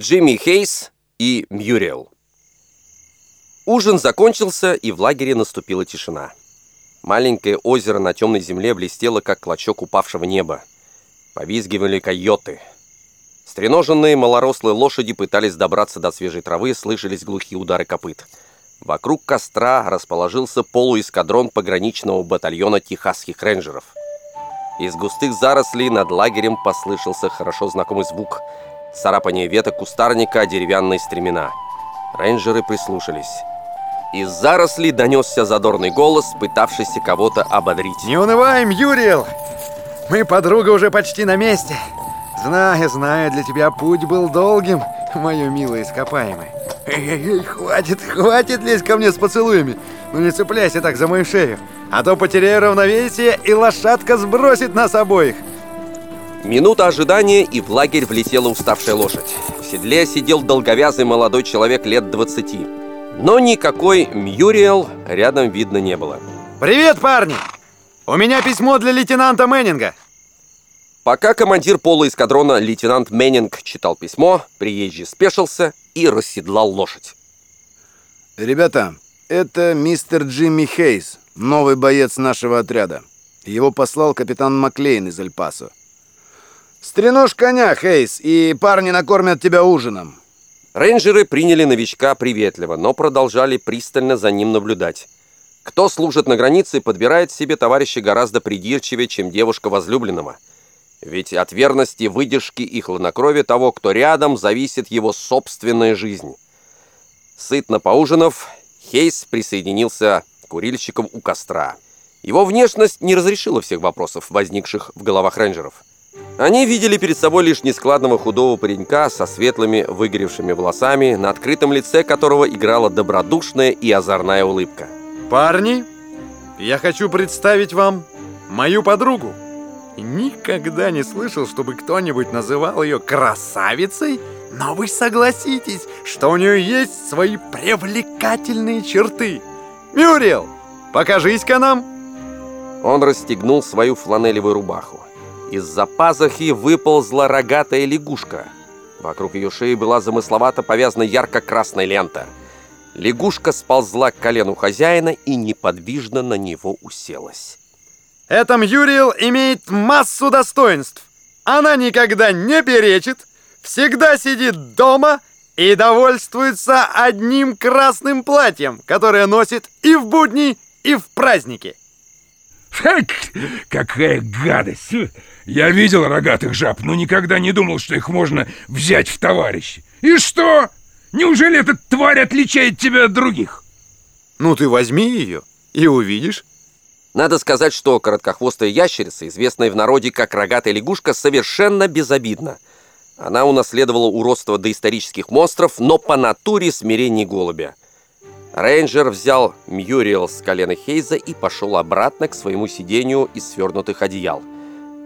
Джимми Хейс и Мьюриэл. Ужин закончился, и в лагере наступила тишина. Маленькое озеро на темной земле блестело, как клочок упавшего неба. Повизгивали койоты. Стреноженные малорослые лошади пытались добраться до свежей травы, слышались глухие удары копыт. Вокруг костра расположился полуэскадрон пограничного батальона техасских рейнджеров. Из густых зарослей над лагерем послышался хорошо знакомый звук – царапание веток кустарника деревянные стремена. Рейнджеры прислушались. Из зарослей донесся задорный голос, пытавшийся кого-то ободрить. Не унываем, Юриел! Мы, подруга, уже почти на месте. Знаю, знаю, для тебя путь был долгим, мое милое ископаемое. Хватит, хватит лезть ко мне с поцелуями. Ну не цепляйся так за мою шею, а то потеряю равновесие, и лошадка сбросит нас обоих. Минута ожидания, и в лагерь влетела уставшая лошадь. В седле сидел долговязый молодой человек лет 20. Но никакой Мьюриэл рядом видно не было. Привет, парни! У меня письмо для лейтенанта Мэннинга. Пока командир полуэскадрона лейтенант Мэннинг читал письмо, приезжий спешился и расседлал лошадь. Ребята, это мистер Джимми Хейс, новый боец нашего отряда. Его послал капитан Маклейн из Эль-Пасо. «Стреножь коня, Хейс, и парни накормят тебя ужином». Рейнджеры приняли новичка приветливо, но продолжали пристально за ним наблюдать. Кто служит на границе, подбирает себе товарища гораздо придирчивее, чем девушка возлюбленного. Ведь от верности, выдержки и хладнокровия того, кто рядом, зависит его собственная жизнь. Сытно поужинав, Хейс присоединился к курильщикам у костра. Его внешность не разрешила всех вопросов, возникших в головах рейнджеров. Они видели перед собой лишь нескладного худого паренька со светлыми выгоревшими волосами, на открытом лице которого играла добродушная и озорная улыбка. Парни, я хочу представить вам мою подругу. Никогда не слышал, чтобы кто-нибудь называл ее красавицей, но вы согласитесь, что у нее есть свои привлекательные черты. Мюрриел, покажись-ка нам. Он расстегнул свою фланелевую рубаху. Из-за пазухи выползла рогатая лягушка. Вокруг ее шеи была замысловато повязана ярко-красная лента. Лягушка сползла к колену хозяина и неподвижно на него уселась. Эта Мьюриел имеет массу достоинств. Она никогда не перечит, всегда сидит дома и довольствуется одним красным платьем, которое носит и в будни, и в праздники. Какая гадость! Я видел рогатых жаб, но никогда не думал, что их можно взять в товарищи. И что? Неужели эта тварь отличает тебя от других? Ну ты возьми ее и увидишь. Надо сказать, что короткохвостая ящерица, известная в народе как рогатая лягушка, совершенно безобидна. Она унаследовала уродство доисторических монстров, но по натуре смирение голубя. Рейнджер взял Мьюриэл с колена Хейза и пошел обратно к своему сидению из свернутых одеял.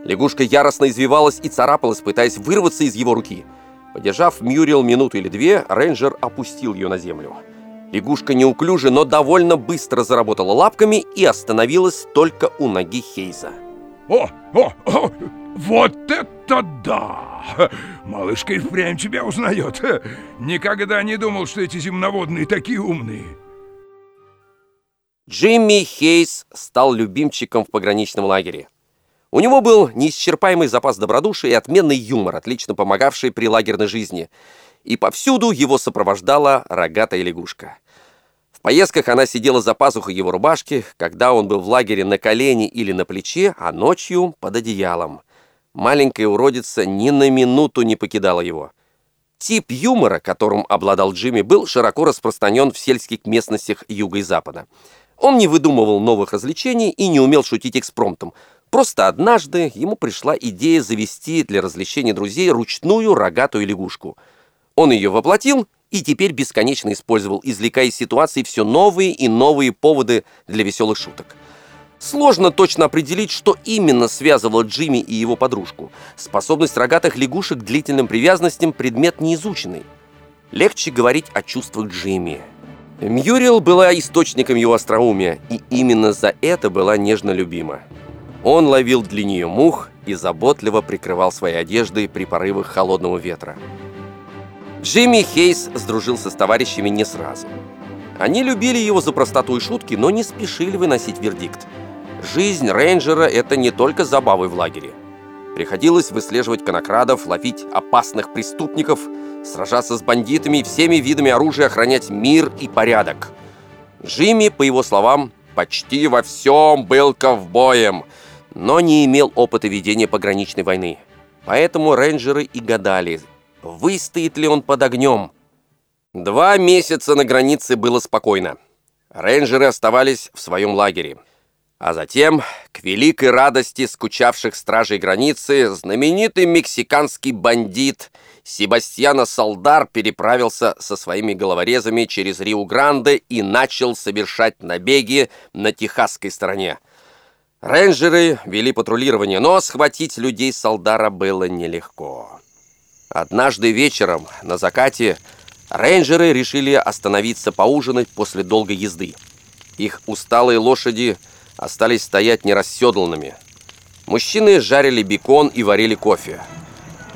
Лягушка яростно извивалась и царапалась, пытаясь вырваться из его руки. Подержав Мьюриэл минуту или две, рейнджер опустил ее на землю. Лягушка неуклюже, но довольно быстро заработала лапками и остановилась только у ноги Хейза. «О, о, о, вот это да! Малышка и впрямь тебя узнает. Никогда не думал, что эти земноводные такие умные. Джимми Хейс стал любимчиком в пограничном лагере. У него был неисчерпаемый запас добродушия и отменный юмор, отлично помогавший при лагерной жизни. И повсюду его сопровождала рогатая лягушка. В поездках она сидела за пазухой его рубашки, когда он был в лагере на колене или на плече, а ночью под одеялом. Маленькая уродица ни на минуту не покидала его. Тип юмора, которым обладал Джимми, был широко распространен в сельских местностях юга и запада. Он не выдумывал новых развлечений и не умел шутить экспромтом. Просто однажды ему пришла идея завести для развлечения друзей ручную рогатую лягушку. Он ее воплотил и теперь бесконечно использовал, извлекая из ситуации все новые и новые поводы для веселых шуток. Сложно точно определить, что именно связывало Джимми и его подружку. Способность рогатых лягушек к длительным привязанностям – предмет неизученный. Легче говорить о чувствах Джимми. Мьюрил была источником его остроумия, и именно за это была нежно любима. Он ловил для нее мух и заботливо прикрывал своей одеждой при порывах холодного ветра. Джимми Хейс сдружился с товарищами не сразу. Они любили его за простоту и шутки, но не спешили выносить вердикт. Жизнь рейнджера – это не только забавы в лагере. Приходилось выслеживать конокрадов, ловить опасных преступников, сражаться с бандитами и всеми видами оружия охранять мир и порядок. Джимми, по его словам, почти во всем был ковбоем, но не имел опыта ведения пограничной войны. Поэтому рейнджеры и гадали, выстоит ли он под огнем. Два месяца на границе было спокойно. Рейнджеры оставались в своем лагере. А затем, к великой радости скучавших стражей границы, знаменитый мексиканский бандит Себастьяна Солдар переправился со своими головорезами через Рио-Гранде и начал совершать набеги на техасской стороне. Рейнджеры вели патрулирование, но схватить людей Солдара было нелегко. Однажды вечером на закате рейнджеры решили остановиться поужинать после долгой езды. Их усталые лошади остались стоять нерасседланными. Мужчины жарили бекон и варили кофе.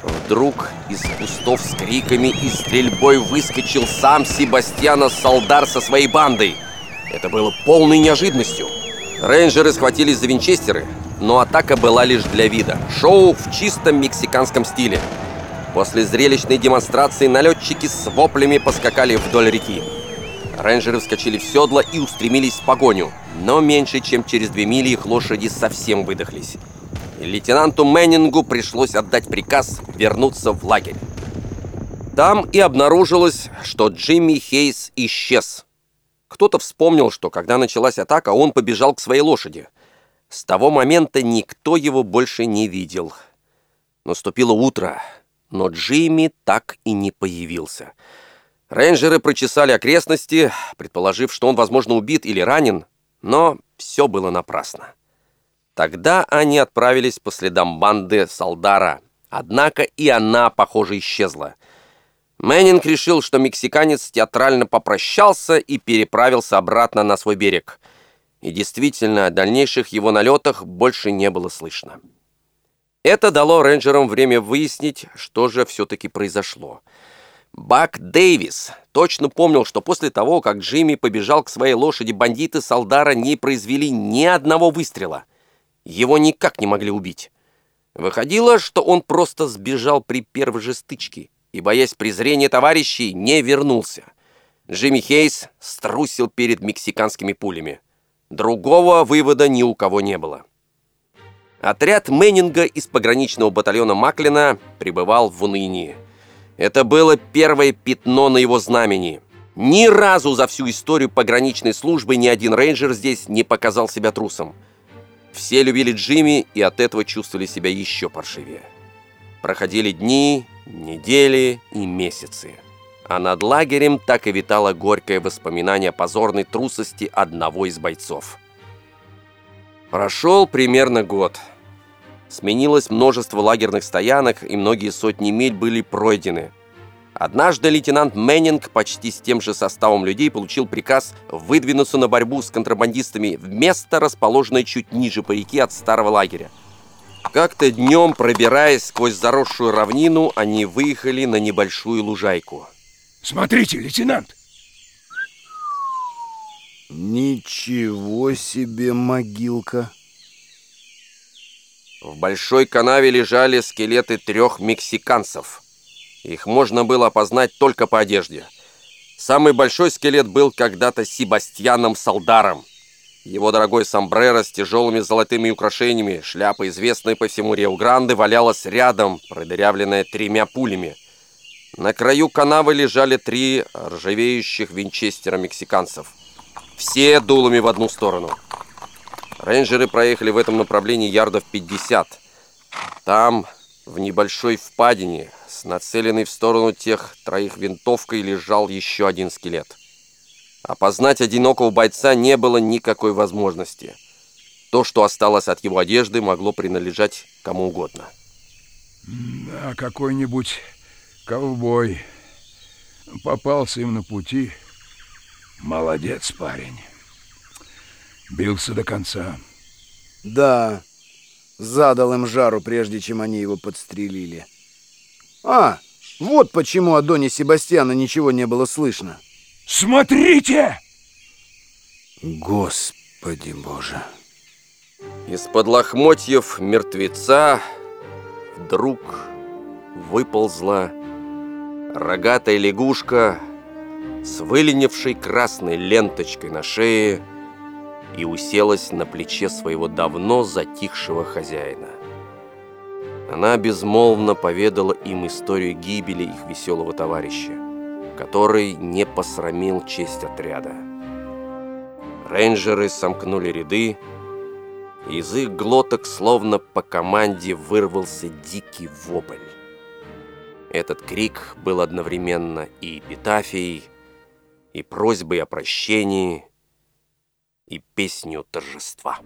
Вдруг из кустов с криками и стрельбой выскочил сам Себастьяна Солдар со своей бандой. Это было полной неожиданностью. Рейнджеры схватились за винчестеры, но атака была лишь для вида. Шоу в чистом мексиканском стиле. После зрелищной демонстрации налетчики с воплями поскакали вдоль реки. Рейнджеры вскочили в седло и устремились в погоню, но меньше чем через две мили их лошади совсем выдохлись. И лейтенанту Мэннингу пришлось отдать приказ вернуться в лагерь. Там и обнаружилось, что Джимми Хейс исчез. Кто-то вспомнил, что когда началась атака, он побежал к своей лошади. С того момента никто его больше не видел. Наступило утро, но Джимми так и не появился. Рейнджеры прочесали окрестности, предположив, что он, возможно, убит или ранен, но все было напрасно. Тогда они отправились по следам банды Салдара, однако и она, похоже, исчезла. Мэннинг решил, что мексиканец театрально попрощался и переправился обратно на свой берег. И действительно, о дальнейших его налетах больше не было слышно. Это дало рейнджерам время выяснить, что же все-таки произошло. Бак Дэвис точно помнил, что после того, как Джимми побежал к своей лошади, бандиты Салдара не произвели ни одного выстрела. Его никак не могли убить. Выходило, что он просто сбежал при первой же стычке и, боясь презрения товарищей, не вернулся. Джимми Хейс струсил перед мексиканскими пулями. Другого вывода ни у кого не было. Отряд Мэннинга из пограничного батальона Маклина пребывал в унынии. Это было первое пятно на его знамени. Ни разу за всю историю пограничной службы ни один рейнджер здесь не показал себя трусом. Все любили Джимми и от этого чувствовали себя еще паршивее. Проходили дни, недели и месяцы. А над лагерем так и витало горькое воспоминание о позорной трусости одного из бойцов – Прошел примерно год. Сменилось множество лагерных стоянок, и многие сотни миль были пройдены. Однажды лейтенант Мэннинг почти с тем же составом людей получил приказ выдвинуться на борьбу с контрабандистами в место, расположенное чуть ниже по реке от старого лагеря. Как-то днем, пробираясь сквозь заросшую равнину, они выехали на небольшую лужайку. Смотрите, лейтенант, Ничего себе могилка. В большой канаве лежали скелеты трех мексиканцев. Их можно было опознать только по одежде. Самый большой скелет был когда-то Себастьяном Салдаром. Его дорогой сомбреро с тяжелыми золотыми украшениями, шляпа, известная по всему Рио-Гранде, валялась рядом, продырявленная тремя пулями. На краю канавы лежали три ржавеющих винчестера мексиканцев. Все дулами в одну сторону. Рейнджеры проехали в этом направлении ярдов 50. Там, в небольшой впадине, с нацеленной в сторону тех троих винтовкой, лежал еще один скелет. Опознать одинокого бойца не было никакой возможности. То, что осталось от его одежды, могло принадлежать кому угодно. Да, какой-нибудь ковбой попался им на пути – Молодец, парень. Бился до конца. Да, задал им жару, прежде чем они его подстрелили. А, Вот почему о Доне Себастьяна ничего не было слышно. Смотрите! Господи боже. Из-под лохмотьев мертвеца вдруг выползла рогатая лягушка с выленившей красной ленточкой на шее и уселась на плече своего давно затихшего хозяина. Она безмолвно поведала им историю гибели их веселого товарища, который не посрамил честь отряда. Рейнджеры сомкнули ряды, из их глоток словно по команде вырвался дикий вопль. Этот крик был одновременно и эпитафией, и просьбой о прощении, и песню торжества.